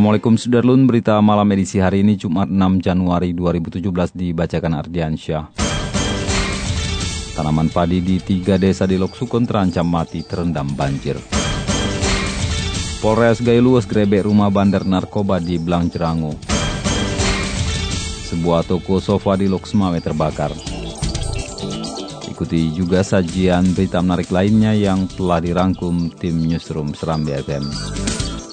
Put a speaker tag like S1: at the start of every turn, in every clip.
S1: Assalamualaikum Sudarlun, berita malam edisi hari ini Jumat 6 Januari 2017 dibacakan Ardiansyah. Tanaman padi di tiga desa di Loksukun terancam mati terendam banjir. Polres Gailuas grebek rumah bandar narkoba di Blang Cerango. Sebuah toko sofa di Loksmawe terbakar. Ikuti juga sajian berita menarik lainnya yang telah dirangkum tim Newsroom Serambi FM.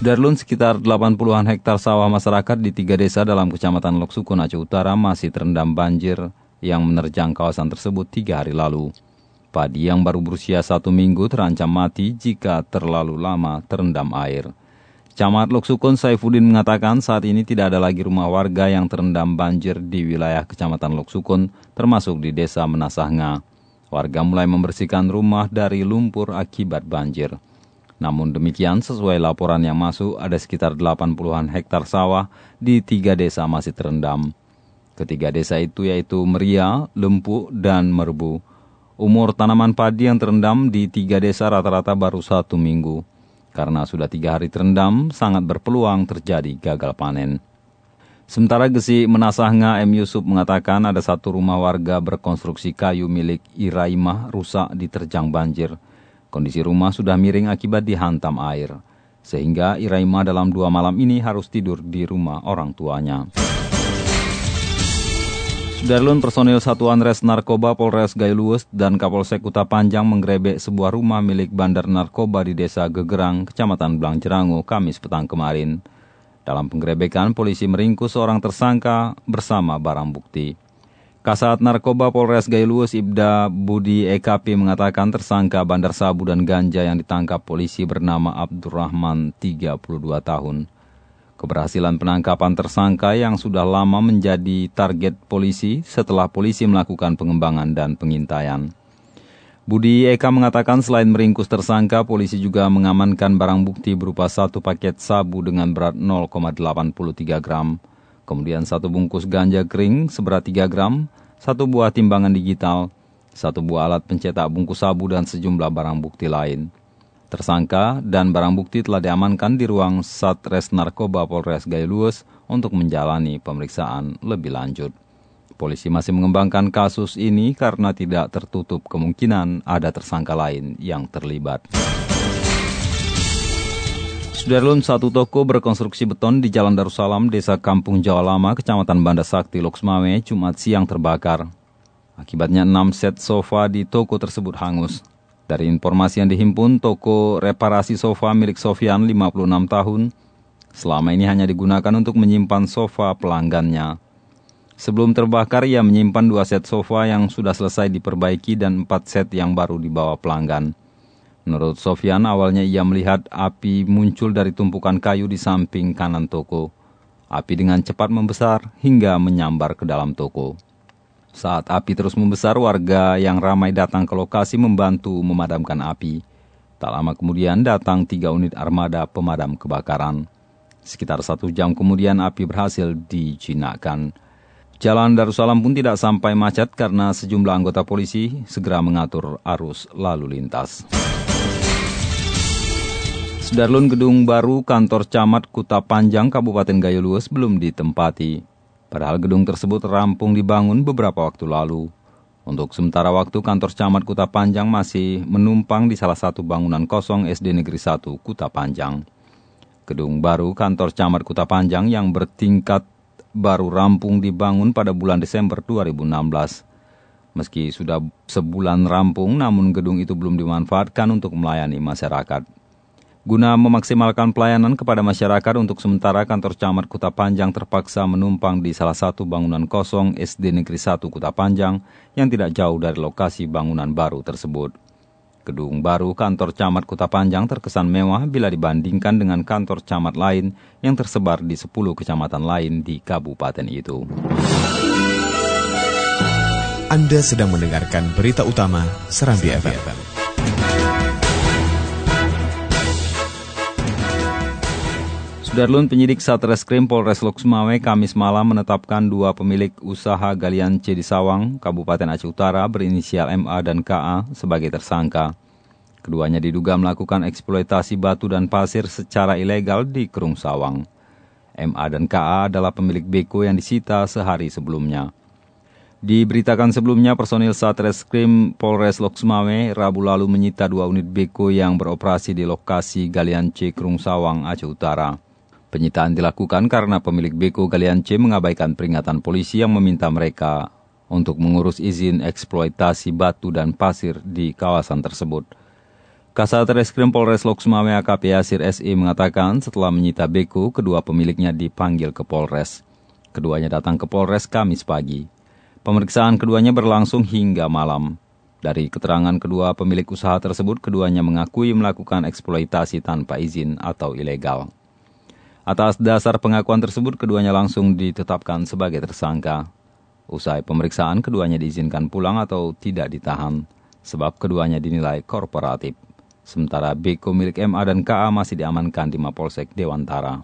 S1: Sudarlun sekitar 80-an hektar sawah masyarakat di tiga desa dalam kecamatan Loksukun Aceh Utara masih terendam banjir yang menerjang kawasan tersebut tiga hari lalu. Padi yang baru berusia satu minggu terancam mati jika terlalu lama terendam air. Camat Loksukun Saifuddin mengatakan saat ini tidak ada lagi rumah warga yang terendam banjir di wilayah kecamatan Loksukun, termasuk di desa Menasahnga. Warga mulai membersihkan rumah dari lumpur akibat banjir. Namun demikian, sesuai laporan yang masuk, ada sekitar 80-an hektar sawah di tiga desa masih terendam. Ketiga desa itu yaitu Meria, Lempu, dan Merbu. Umur tanaman padi yang terendam di tiga desa rata-rata baru satu minggu. Karena sudah tiga hari terendam, sangat berpeluang terjadi gagal panen. Sementara Gesi Menasahnya M. Yusuf mengatakan ada satu rumah warga berkonstruksi kayu milik Iraimah rusak diterjang banjir. Kondisi rumah sudah miring akibat dihantam air. Sehingga Iraima dalam dua malam ini harus tidur di rumah orang tuanya. Sudarlun personil Satuan Res Narkoba Polres Gailuwes dan Kapolsek Kuta Panjang menggerebek sebuah rumah milik bandar narkoba di Desa Gegerang, Kecamatan Blang Jerangu, Kamis petang kemarin. Dalam penggerebekan, polisi meringkus seorang tersangka bersama barang bukti. Kasat Narkoba Polres Gailuwes Ibda Budi EKP mengatakan tersangka bandar sabu dan ganja yang ditangkap polisi bernama Abdurrahman 32 tahun. Keberhasilan penangkapan tersangka yang sudah lama menjadi target polisi setelah polisi melakukan pengembangan dan pengintaian. Budi Eka mengatakan selain meringkus tersangka, polisi juga mengamankan barang bukti berupa satu paket sabu dengan berat 0,83 gram, kemudian satu bungkus ganja kering seberat 3 gram, satu buah timbangan digital, satu buah alat pencetak bungkus sabu dan sejumlah barang bukti lain. Tersangka dan barang bukti telah diamankan di ruang Satres Narkoba Polres Gailues untuk menjalani pemeriksaan lebih lanjut. Polisi masih mengembangkan kasus ini karena tidak tertutup kemungkinan ada tersangka lain yang terlibat. Sudarlun satu toko berkonstruksi beton di Jalan Darussalam, Desa Kampung Jawa Lama, Kecamatan Banda Sakti, Loksmawe, Jumat siang terbakar. Akibatnya enam set sofa di toko tersebut hangus. Dari informasi yang dihimpun, toko reparasi sofa milik Sofian 56 tahun selama ini hanya digunakan untuk menyimpan sofa pelanggannya. Sebelum terbakar, ia menyimpan dua set sofa yang sudah selesai diperbaiki dan empat set yang baru dibawa pelanggan. Menurut Sofian, awalnya ia melihat api muncul dari tumpukan kayu di samping kanan toko. Api dengan cepat membesar hingga menyambar ke dalam toko. Saat api terus membesar, warga yang ramai datang ke lokasi membantu memadamkan api. Tak lama kemudian datang tiga unit armada pemadam kebakaran. Sekitar satu jam kemudian api berhasil dijinakkan. Jalan Darussalam pun tidak sampai macet karena sejumlah anggota polisi segera mengatur arus lalu lintas. Sudarlun Gedung Baru Kantor Camat Kuta Panjang Kabupaten Gayulues belum ditempati. Padahal gedung tersebut rampung dibangun beberapa waktu lalu. Untuk sementara waktu kantor camat Kuta Panjang masih menumpang di salah satu bangunan kosong SD Negeri 1 Kuta Panjang. Gedung baru kantor camat Kuta Panjang yang bertingkat baru rampung dibangun pada bulan Desember 2016. Meski sudah sebulan rampung, namun gedung itu belum dimanfaatkan untuk melayani masyarakat. Guna memaksimalkan pelayanan kepada masyarakat untuk sementara kantor camat Kuta Panjang terpaksa menumpang di salah satu bangunan kosong SD Negeri 1 Kuta Panjang yang tidak jauh dari lokasi bangunan baru tersebut. Gedung baru kantor camat Kota Panjang terkesan mewah bila dibandingkan dengan kantor camat lain yang tersebar di 10 kecamatan lain di kabupaten itu.
S2: Anda sedang mendengarkan berita utama Serambi FM.
S1: Sudarlun penyidik Satreskrim Polres Loksmawe Kamis malam menetapkan dua pemilik usaha galian C di Sawang, Kabupaten Aceh Utara berinisial MA dan KA sebagai tersangka. Keduanya diduga melakukan eksploitasi batu dan pasir secara ilegal di Kerung Sawang. MA dan KA adalah pemilik beko yang disita sehari sebelumnya. Diberitakan sebelumnya personil Satreskrim Polres Loksmawe Rabu lalu menyita dua unit beko yang beroperasi di lokasi galian C Kerung Sawang, Aceh Utara. Penyitaan dilakukan karena pemilik beko Galian C mengabaikan peringatan polisi yang meminta mereka untuk mengurus izin eksploitasi batu dan pasir di kawasan tersebut. Kasat Reskrim Polres Loksmawe AKP Yasir SE mengatakan setelah menyita beko, kedua pemiliknya dipanggil ke Polres. Keduanya datang ke Polres Kamis pagi. Pemeriksaan keduanya berlangsung hingga malam. Dari keterangan kedua pemilik usaha tersebut, keduanya mengakui melakukan eksploitasi tanpa izin atau ilegal. Atas dasar pengakuan tersebut, keduanya langsung ditetapkan sebagai tersangka. Usai pemeriksaan, keduanya diizinkan pulang atau tidak ditahan, sebab keduanya dinilai korporatif. Sementara Beko milik MA dan KA masih diamankan di Mapolsek Dewantara.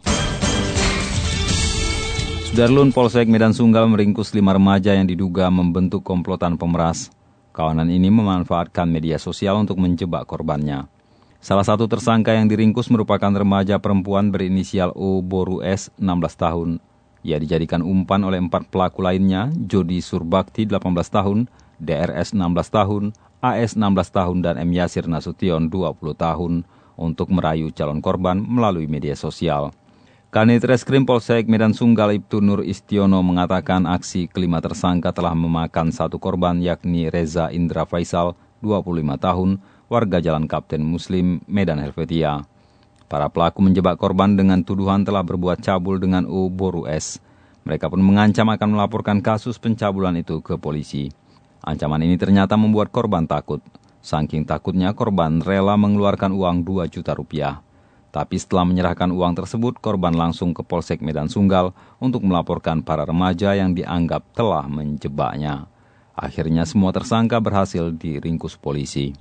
S1: Sudarlun Polsek Medan Sunggal meringkus lima remaja yang diduga membentuk komplotan pemeras. Kawanan ini memanfaatkan media sosial untuk menjebak korbannya. Salah satu tersangka yang diringkus merupakan remaja perempuan berinisial O Boru S, 16 tahun. Ia dijadikan umpan oleh empat pelaku lainnya, Jody Surbakti, 18 tahun, DRS 16 tahun, AS 16 tahun, dan M. Yasir Nasution, 20 tahun, untuk merayu calon korban melalui media sosial. Kanit Reskrim Polsek Medan Sunggal Ibtu Nur Istiono mengatakan aksi kelima tersangka telah memakan satu korban yakni Reza Indra Faisal, 25 tahun, warga Jalan Kapten Muslim, Medan Helvetia. Para pelaku menjebak korban dengan tuduhan telah berbuat cabul dengan U Boru S. Mereka pun mengancam akan melaporkan kasus pencabulan itu ke polisi. Ancaman ini ternyata membuat korban takut. Saking takutnya korban rela mengeluarkan uang 2 juta rupiah. Tapi setelah menyerahkan uang tersebut, korban langsung ke Polsek Medan Sunggal untuk melaporkan para remaja yang dianggap telah menjebaknya. Akhirnya semua tersangka berhasil diringkus polisi.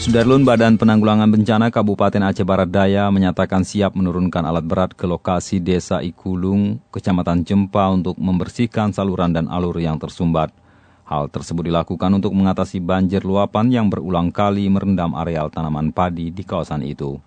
S1: Sudarlun Badan Penanggulangan Bencana Kabupaten Aceh Barat Daya menyatakan siap menurunkan alat berat ke lokasi Desa Ikulung, Kecamatan Jempa untuk membersihkan saluran dan alur yang tersumbat. Hal tersebut dilakukan untuk mengatasi banjir luapan yang berulang kali merendam areal tanaman padi di kawasan itu.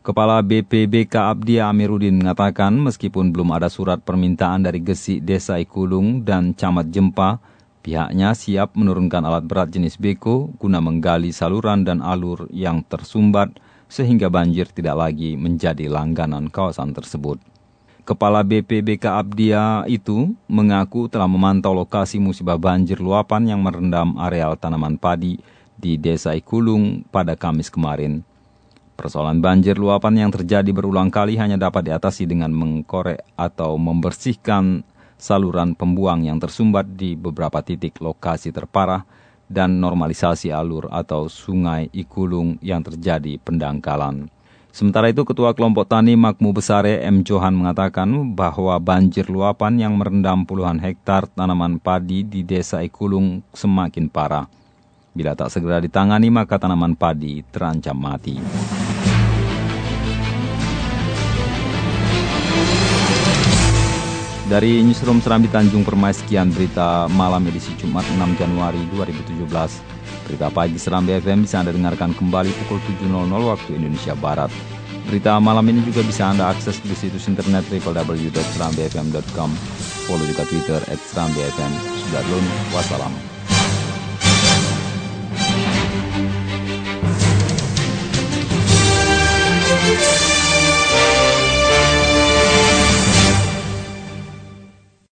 S1: Kepala BPBK Abdi Amiruddin mengatakan meskipun belum ada surat permintaan dari Gesi Desa Ikulung dan Camat Jempa, Pihaknya siap menurunkan alat berat jenis beko guna menggali saluran dan alur yang tersumbat sehingga banjir tidak lagi menjadi langganan kawasan tersebut. Kepala BPBK Abdia itu mengaku telah memantau lokasi musibah banjir luapan yang merendam areal tanaman padi di Desa Ikulung pada Kamis kemarin. Persoalan banjir luapan yang terjadi berulang kali hanya dapat diatasi dengan mengkorek atau membersihkan saluran pembuang yang tersumbat di beberapa titik lokasi terparah, dan normalisasi alur atau sungai Ikulung yang terjadi pendangkalan. Sementara itu, Ketua Kelompok Tani Makmu Besare M. Johan mengatakan bahwa banjir luapan yang merendam puluhan hektar tanaman padi di desa Ikulung semakin parah. Bila tak segera ditangani, maka tanaman padi terancam mati. Dari Newsroom Serambi Tanjung Permai, sekian berita malam edisi Jumat 6 Januari 2017. Berita pagi Serambi FM bisa Anda dengarkan kembali pukul 7.00 waktu Indonesia Barat. Berita malam ini juga bisa Anda akses di situs internet www.serambifm.com. Follow juga Twitter at Serambi FM. Sudah wassalam.